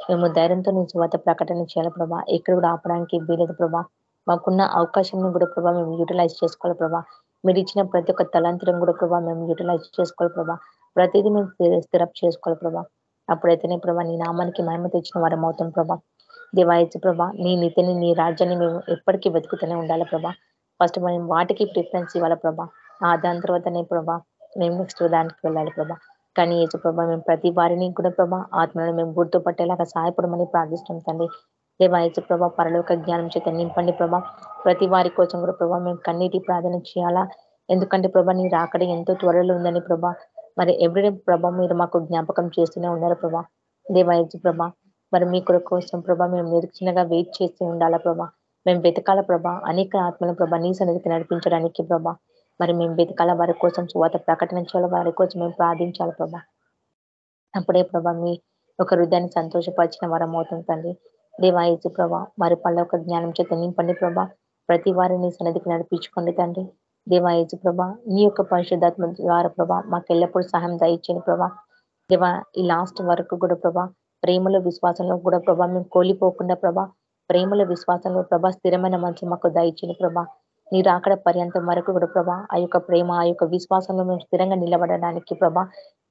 [SPEAKER 3] మేము ధైర్యంతో నీ చువాత ప్రకటన చేయాలి ప్రభా. ఎక్కడ కూడా ఆపడానికి వీలేదు ప్రభా. మాకున్న అవకాశం కూడా ప్రభా మేము యూటిలైజ్ చేసుకోవాలి ప్రభా. మీరు ఇచ్చిన ప్రతి ఒక్క తలాంతరం కూడా ప్రభా మేము యూటిలైజ్ చేసుకోవాలి ప్రభా. ప్రతిదీ మేము స్థిరప్ చేసుకోవాలి ప్రభా. అప్పుడైతేనే ప్రభా నీ నామానికి మహిమ తెచ్చిన వారం అవుతాం ప్రభా. దేవాయచు ప్రభా నీ నితిని నీ రాజ్యాన్ని మేము ఎప్పటికీ వెతుకుతూనే ఉండాలి ప్రభా. ఫస్ట్ మనం వాటికి ప్రిఫరెన్స్ ఇవ్వాలి ప్రభా. ఆ దాని తర్వాతనే ప్రభా మేము నెక్స్ట్ దానికి వెళ్ళాలి ప్రభా. కానీ ఏజు ప్రభా మేము ప్రతి వారిని కూడా ప్రభా ఆత్మలను మేము గుర్తుపట్టేలాగా సహాయపడమని ప్రార్థిస్తాం తండ్రి. దేవా ఏజు ప్రభా పరలోక జ్ఞానం చేత నింపండి ప్రభా. ప్రతి వారి కోసం కూడా ప్రభా మేము కన్నీటి ప్రార్థన చేయాలా? ఎందుకంటే ప్రభా నీ రాకడ ఎంతో త్వరలో ఉందని ప్రభా. మరి ఎవ్రీడే ప్రభా మీరు మాకు జ్ఞాపకం చేస్తూనే ఉన్నారు ప్రభా. దేవాయజు ప్రభా మరి మీ కొరకు కోసం ప్రభా మేము నిరీక్షణగా వెయిట్ చేస్తూ ఉండాలా ప్రభా? మేము వెతకాల ప్రభా? అనేక ఆత్మల ప్రభా నీ సన్నిధికి నడిపించడానికి ప్రభా. మరి మేము వెతకాల వారి కోసం చువాత ప్రకటించాలి? వారి కోసం మేము ప్రార్థించాలి ప్రభా? అప్పుడే ప్రభా మీ ఒక హృదయాన్ని సంతోషపరిచిన వరం అవుతుంది తండ్రి దేవాయజు ప్రభా మరి పళ్ళ ఒక జ్ఞానం చేత నింపండి ప్రభా. ప్రతి వారిని సన్నిధికి నడిపించుకోండి తండ్రి. దేవాయజు ప్రభా నీ యొక్క పరిశుద్ధాత్మ ద్వారా ప్రభా మాకు ఎల్లప్పుడూ సహాయం దయచేయండి ప్రభా. దేవా ఈ లాస్ట్ వరకు కూడా ప్రభా ప్రేమలో విశ్వాసంలో కూడా ప్రభా మేము కోలిపోకుండా ప్రభా ప్రేమల విశ్వాసంలో ప్రభా స్థిరమైన మంచి మాకు దయచేయండి ప్రభా. మీరు అక్కడ పర్యంతం వరకు కూడా ప్రభా ఆ యొక్క ప్రేమ ఆ యొక్క విశ్వాసంలో మేము స్థిరంగా నిలబడడానికి ప్రభా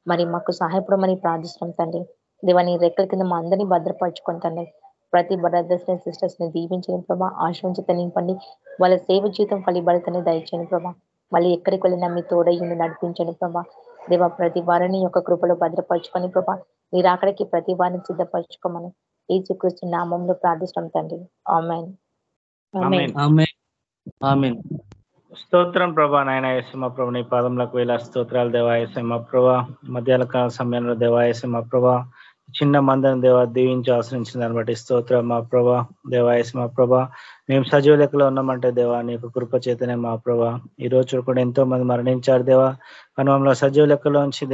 [SPEAKER 3] మరి మాకు సహాయపడమని ప్రార్థిస్తున్నాం తండ్రి. దేవా నీ రెక్కల కింద మా అందరినీ భద్రపరచుకొని తండ్రి. ప్రతి బ్రదర్స్ని సిస్టర్స్ని దీవించని ప్రభా ఆశ్రయించి నింపండి వాళ్ళ సేవ జీవితం ఫలిబడతని దయచేయండి ప్రభా. మళ్ళీ ఎక్కడికి వెళ్ళినా మీ తోడయ్యింది నడిపించండి ప్రభా. దేవ ప్రతి వారిని యొక్క కృపలో భద్రపరచుకొని ప్రభా మీరు అక్కడికి ప్రతి వారిని సిద్ధపరచుకోమని ఏసుక్రీస్తు నామంలో ప్రార్థిస్తాం తండ్రి. ఆమెన్.
[SPEAKER 1] ఆమెన్.
[SPEAKER 4] స్తోత్రం ప్రభా నాయన ఏసమ్మ ప్రభు నీ పాదములకు వేల స్తోత్రాలు దేవాయసమ్మ ప్రభా. మధ్యాహ్న కాల సమయంలో దేవాయసమ్మ ప్రభా. చిన్న మందని దేవ దీవించి ఆశ్రయించిన దాన్ని బట్టి స్తోత్రం మా ప్రభా. దేవాయసమ్మ ప్రభా. మేము సజీవ లెక్కలో ఉన్నామంటే దేవా నీకు కృప చేతనే మా ప్రభా. ఈ రోజు చూడకుండా ఎంతో మంది మరణించారు దేవా. కనుమంలో సజీవ లెక్కలోంచి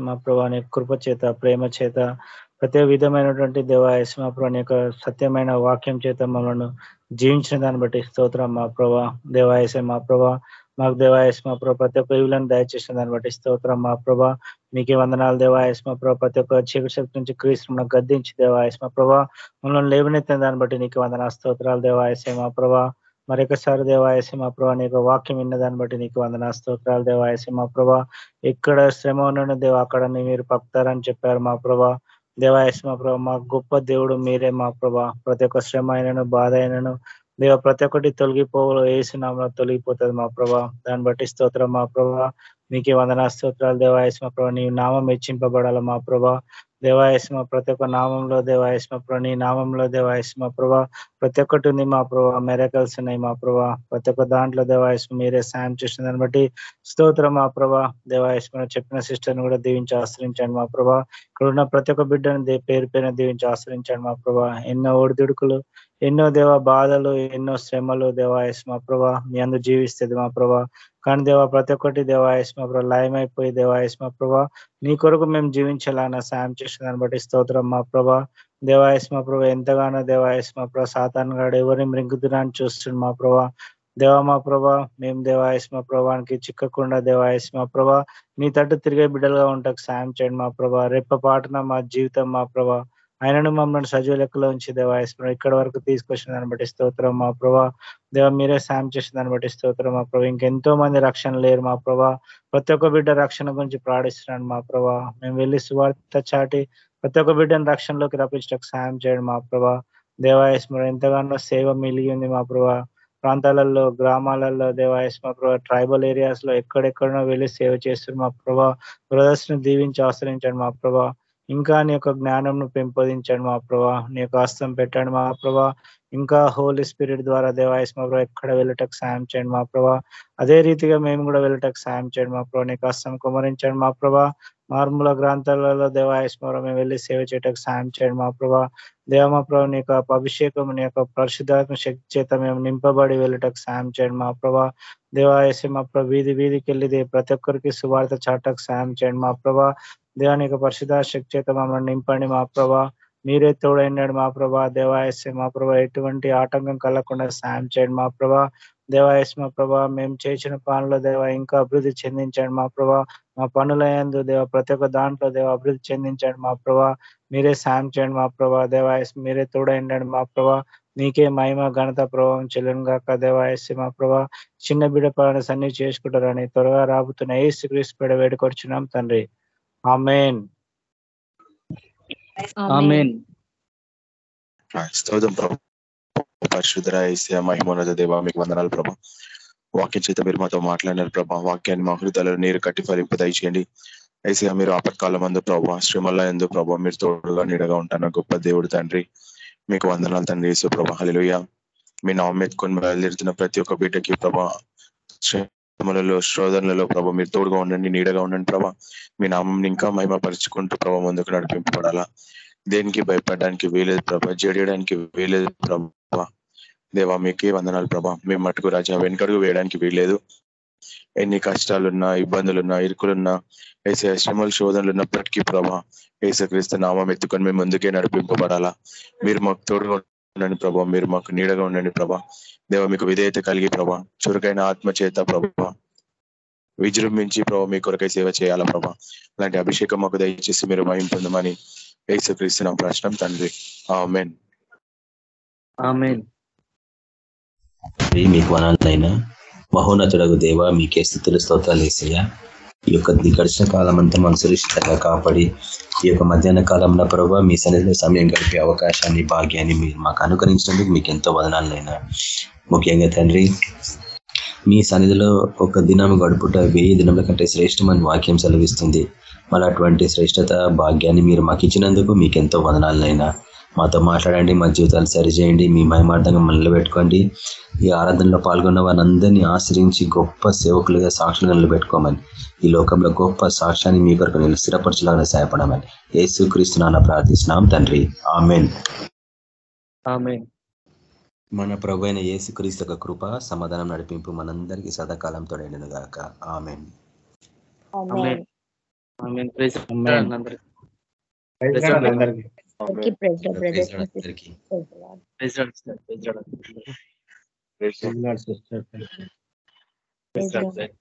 [SPEAKER 4] మా ప్రభా నీ కృప చేత ప్రేమ చేత ప్రతి విధమైనటువంటి దేవాయసమ్మ ప్రభా నీ యొక్క సత్యమైన వాక్యం చేత మమ్మల్ని జీవించిన దాన్ని బట్టి స్తోత్రం మా ప్రభా దేవాయసే మా ప్రభా మాకు దేవాయస్ మా ప్రభా ప్రతి ఒక్క ఇవులను దయచేసిన దాన్ని బట్టి స్తోత్రం మా ప్రభా. మీకే వందనాలు దేవాయస్ మా ప్రభా. ప్రతి ఒక్క చీకటి శక్తి నుంచి క్రీస్తు గద్దించి దేవాయస్ మా ప్రభా. మమ్మల్ని లేవనెత్తిన దాన్ని బట్టి నీకు వందన స్తోత్రాలు దేవాయసే మా ప్రభా. మరొకసారి దేవాయసే మా ప్రభా నీకు వాక్యం విన్న దాన్ని బట్టి నీకు వందన స్తోత్రాలు దేవాయసే మా ప్రభా. ఎక్కడ శ్రమ ఉన్న దేవ అక్కడ మీరు పక్తారని చెప్పారు మా ప్రభా. దేవాయస్ మా ప్రభా మా గొప్ప దేవుడు మీరే మా ప్రభా. ప్రతి ఒక్క శ్రమ అయినను బాధ అయినను దేవ ప్రతి ఒక్కటి తొలగిపోవలు వేసినామో తొలగిపోతుంది మా ప్రభా. దాన్ని బట్టి స్తోత్రం మా ప్రభా. మీకే వందనా స్తోత్రాలు దేవాయస్మ ప్రభా. నీ నామం హెచ్చింపబడాలి మా ప్రభా. దేవాయస్మ ప్రతి ఒక్క నామంలో దేవాయస్మ ప్రభా నీ నామంలో దేవాయస్మ ప్రభా ప్రతి ఒక్కటి ఉంది మా ప్రభా మెరకల్స్ ఉన్నాయి మా ప్రభా ప్రతి ఒక్క దాంట్లో దేవాయస్మ మీరే సాయం చేసిన దాన్ని బట్టి స్తోత్రం మా ప్రభా దేవాయస్మ చెప్పిన సిస్టర్ని కూడా దీవించి ఆశ్రయించండి మా ప్రభా. ఇక్కడ ఉన్న ప్రతి ఒక్క బిడ్డను పేరు పేరున దీవించి ఆశ్రయించండి మా ప్రభా. ఎన్నో ఒడిదుడుకులు ఎన్నో దేవ బాధలు ఎన్నో శ్రమలు దేవాయస్ మా ప్రభా మీ అందు జీవిస్తుంది మా ప్రభా. కానీ దేవ ప్రతి ఒక్కటి దేవాయస్ మా ప్రభా లయమైపోయి దేవాయస్ మా ప్రభా. నీ కొరకు మేము జీవించాలన్న సాయం చేసిన దాన్ని బట్టి స్తోత్రం మా ప్రభా. దేవాయస్ మా ప్రభా ఎంతగానో దేవాయస్ మా ప్రభా సాతాన్ గాడు ఎవరిని మృంగుతున్నాను చూస్తుంది మా ప్రభా. దేవా మా ప్రభా మేము దేవాయస్ మా ప్రభానికి చిక్కకుండా దేవాయస్ మా ప్రభా. నీ తట్టు తిరిగే బిడ్డలుగా ఉంటాకు సాయం చేయండి మా ప్రభా. రేప పాటన మా జీవితం మా ప్రభా. ఆయనను మమ్మల్ని సజీవ లెక్కలో ఉంచి దేవాయస్మరం ఇక్కడ వరకు తీసుకొచ్చిన దాన్ని బట్టి స్తోత్రం. మా ప్రభా దేవ మీరే సాయం చేసిన దాన్ని బట్టి స్తోత్రం. మా ప్రభా ఇంకెంతో మంది రక్షణ లేరు. మా ప్రభా ప్రతి ఒక్క బిడ్డ రక్షణ గురించి ప్రాణిస్తున్నాడు మా ప్రభా మేము వెళ్ళి సువార్త చాటి ప్రతి ఒక్క బిడ్డను రక్షణలోకి రప్పించడానికి సాయం చేయండి. మా ప్రభా దేవాయస్మరం ఎంతగానో సేవ మిలిగి ఉంది. మా ప్రభా ప్రాంతాలలో గ్రామాలలో దేవాయస్ మా ప్రభా ట్రైబల్ ఏరియాస్లో ఎక్కడెక్కడనో వెళ్ళి సేవ చేస్తున్నారు. మా ప్రభా బ్రదర్స్ని దీవించి ఆశ్రయించండి. మా ప్రభా ఇంకా నీ యొక్క జ్ఞానంను పెంపొదించండి మా ప్రభా నీ యొక్క హస్తం పెట్టండి మా ప్రభా ఇంకా హోలీ స్పిరిట్ ద్వారా దేవాయస్ మా ప్రభా ఎక్కడ వెళ్ళటకు సాయం చేయండి మా ప్రభా అదే రీతిగా మేము కూడా వెళ్ళటకు సాయం చేయండి మా ప్రభా నీకు హస్తం కుమరించండి మా ప్రభా మారుమూల గ్రాంతాలలో దేవాయస్మరం మేము వెళ్ళి సేవ చేయటకు సాయం చేయండి మా ప్రభా దేవ మా ప్రభా నీ యొక్క అభిషేకం నీ యొక్క పరిశుద్ధాత్మ శక్తి చేత మేము నింపబడి వెళ్ళటకు సాయం చేయండి మా ప్రభా దేవాయసి మా ప్రభా వీధి వీధికి వెళ్ళిది ప్రతి ఒక్కరికి సువార్త చాటకు సాయం చేయండి మా ప్రభా దేవానికి పరిశుధ శక్తి చేత మమ్మల్ని నింపండి మా ప్రభా మీరే తోడైనాడు మా ప్రభా దేవాయస్య మా ప్రభా ఎటువంటి ఆటంకం కలగకుండా సాయం చేయండి మా ప్రభా దేవాయస్ మా ప్రభా మేము చేసిన పనుల దేవ ఇంకా అభివృద్ధి చెందించండి మా ప్రభా మా పనులందు దేవ ప్రతి ఒక్క దాంట్లో దేవ అభివృద్ధి చెందించండి మా ప్రభా మీరే సాయం చేయండి మా ప్రభా దేవాయస్ మీరే తోడైండండి మా ప్రభా నీకే మహిమ ఘనత ప్రభావం చెల్లెను గాక దేవాయస్య మా ప్రభా చిన్న బిడ్డ పాలన అన్ని చేసుకుంటారని త్వరగా రాబోతున్న శ్రీ క్రీస్తు పేడ వేడుకొచ్చున్నాం తండ్రి ఆమెన్.
[SPEAKER 1] ఆమెన్.
[SPEAKER 5] స్తోత్రం ప్రభు పరిశుద్ధ ఏసయ మహిమోన్నత దేవ మీకు వందనాలు ప్రభా. వాక్యం చేత మీరు మాతో మాట్లాడినారు ప్రభా. వాక్యాన్ని మా హృదయాలలో నీరు కట్టి ఫలింపు దయచేయండి. ఏసయ మీరు ఆపత్కాలం మందు ప్రభా శ్రీమల్ల ఎందు ప్రభా మీరు తోడుగా నీడగా ఉంటాను గొప్ప దేవుడు తండ్రి. మీకు వందనాలు తండ్రి యేసు ప్రభా. హలిలుయ మీ నామం ఎత్తుకొని బయలుదేరుతున్న ప్రతి ఒక్క బిడ్డకి ప్రభా శ్రమలలో శోధనలలో ప్రభా మీరు తోడుగా ఉండండి నీడగా ఉండండి ప్రభా. మీ నామం ఇంకా మహిమపరుచుకుంటూ ప్రభా ముందుకు నడిపింపబడాలా. దేనికి భయపడడానికి వీలేదు ప్రభా జడియడానికి వీలేదు ప్రభా. దేవా మీకే వందనాలు ప్రభా. మేము మట్టుకు రాజా వెనుకడుగు వేయడానికి వీలేదు. ఎన్ని కష్టాలున్నా ఇబ్బందులున్నా ఇరుకులున్నా ఏసే శ్రమలు శోధనలు ఉన్నప్పటికీ ప్రభా ఏసక్రీస్తు నామం ఎత్తుకొని మేము ముందుకే నడిపింపబడాలా. మీరు మాకు తోడుగా ఉండండి ప్రభా. మీరు మాకు నీడగా ఉండండి ప్రభా. దేవ మీకు విధేయత కలిగి ప్రభా. చురుకైన ఆత్మ చేత ప్రభా. విజృంభించి ప్రభా మీ కొరకై సేవ చేయాలా ప్రభా. అలాంటి అభిషేకం మాకు దయచేసి మీరు మహిం పొందమని ఏసుక్రీస్తు నా ప్రశ్నం తండ్రి. ఆమెన్.
[SPEAKER 6] మీకు వనాలైనా మహోన్నతుడగు దేవ మీకే స్థితులు స్తోత్రాలు వేసయ్యా ఈ యొక్క ఈ గడిచిన కాలం అంతా మనం సురక్షితంగా కాపాడి ఈ యొక్క మధ్యాహ్న కాలంలో ప్రభావ మీ సన్నిధిలో సమయం గడిపే అవకాశాన్ని భాగ్యాన్ని మీరు మాకు అనుకరించినందుకు మీకు ఎంతో వదనాలైనా ముఖ్యంగా తండ్రి మీ సన్నిధిలో ఒక దినం గడుపుట వెయ్యి దినముల కంటే శ్రేష్టమని వాక్యం సెలవిస్తుంది. మళ్ళీ అటువంటి శ్రేష్టత భాగ్యాన్ని మీరు మాకు ఇచ్చినందుకు మీకు ఎంతో వదనాలైనా మాతో మాట్లాడండి మా జీవితాలు సరిచేయండి మీ మహిమార్థంగా నిలబెట్టుకోండి. ఈ ఆరాధనలో పాల్గొన్న వారందరినీ ఆశ్రయించి గొప్ప సేవకులుగా సాక్షులుగా నిలబెట్టుకోమని ఈ లోకంలో గొప్ప సాక్ష్యాన్ని మీ కొరకు నిలు స్థిరపరచలాగా సహాయపడమని యేసు క్రీస్తునాన్న ప్రార్థిస్తున్నాం తండ్రి. ఆమెన్.
[SPEAKER 1] ఆమెన్.
[SPEAKER 6] మన ప్రభు అయిన యేసు క్రీస్తు యొక్క కృప సమాధానం నడిపింపు మనందరికీ సదాకాలంతో గాక. ఆమెన్.
[SPEAKER 1] ఆమెన్. ప్రైజ్. అందరికీ.
[SPEAKER 4] ప్రైజ్ లార్డ్ అందరికీ
[SPEAKER 3] అందరికీ praise the brothers
[SPEAKER 6] Praise the
[SPEAKER 3] and
[SPEAKER 6] Lord
[SPEAKER 3] sisters.
[SPEAKER 6] అందరికీ.
[SPEAKER 3] Praise the Lord.
[SPEAKER 1] Praise Lord sir, praise Lord.
[SPEAKER 4] Praise Lord sister
[SPEAKER 3] Praise the
[SPEAKER 1] praise Lord
[SPEAKER 3] Lord.
[SPEAKER 1] Sir.